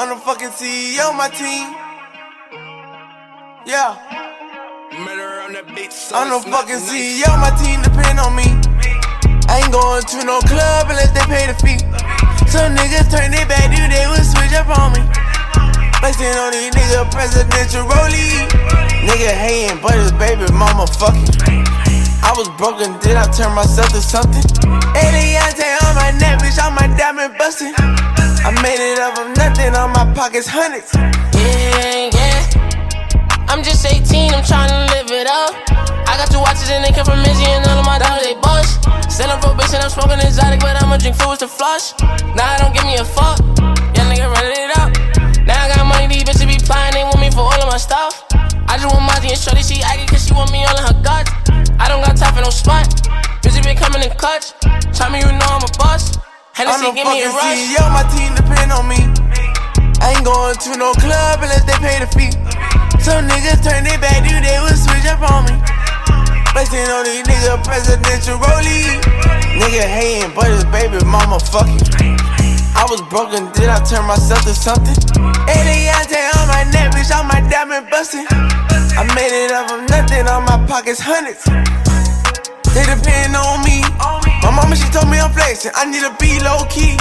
I'm the fucking CEO my team. Yeah. Murder on the beat, so I'm the fucking nice. CEO, my team depend on me. I ain't going to no club unless they pay the fee. Some niggas turn their back, dude, they would switch up on me. Flexing on these niggas, presidential rollie. Nigga hating, but his baby mama fucking. I was broken, did I turn myself to something? Eliantte on my neck, bitch, on my diamond busting. I made it up of nothing, on my pockets hundreds. Yeah, yeah. I'm just 18, I'm trying to live it up. I got two watches and they come from Mizzy and all of my dogs they bust. Still on probation, I'm smoking exotic, but I'ma drink fools to flush. Nah, I don't give me a fuck. Yeah, nigga, run it up. Now I got money, these bitches be flying, they want me for all of my stuff. I just want Monty and Shorty, she aggy cause she want me all in her guts. I don't got time for no smut. Busy been coming in clutch. Tell me you know I'm a boss. Hennessy, give me a rush. CEO, my depend on me. I ain't going to no club unless they pay the fee. Some niggas turn their back, dude, they would switch up on me. Flexing on these niggas, presidential rollie. Nigga hating, but his baby mama fucking. I was broken, did I turn myself to something? Eliantte on my neck, bitch, on my diamond busting. I made it up of nothing, on my pockets hundreds. They depend on me. My mama, she told me I'm flexing. I need to be low key.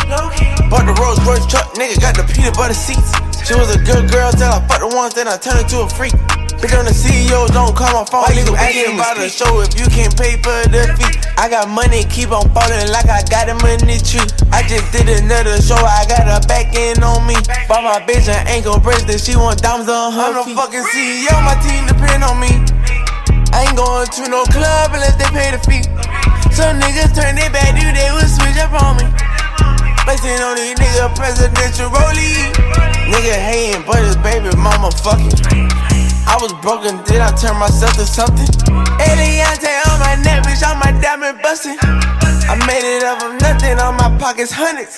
Bought the Rolls Royce truck, nigga got the peanut butter seats. She was a good girl till I fucked the ones, then I turned into a freak. Bitch on the CEO, don't call my phone. Why Nigga, asking about a show if you can't pay for the fee. I got money, keep on falling like I got a money tree. I just did another show, I got her back in on me. Bought my bitch an ankle bracelet, she want diamonds on her I'm the fucking CEO, my team depend on me. I ain't going to no club unless they pay the fee. Some niggas turn their back, dude, they would switch up on me. Flexing on these niggas, presidential rollie. Nigga hating, but his baby mama fucking. I was broken, did I turn myself to something? Eliantte on my neck, bitch, on my diamond busting. I made it up of nothing, on my pockets hundreds.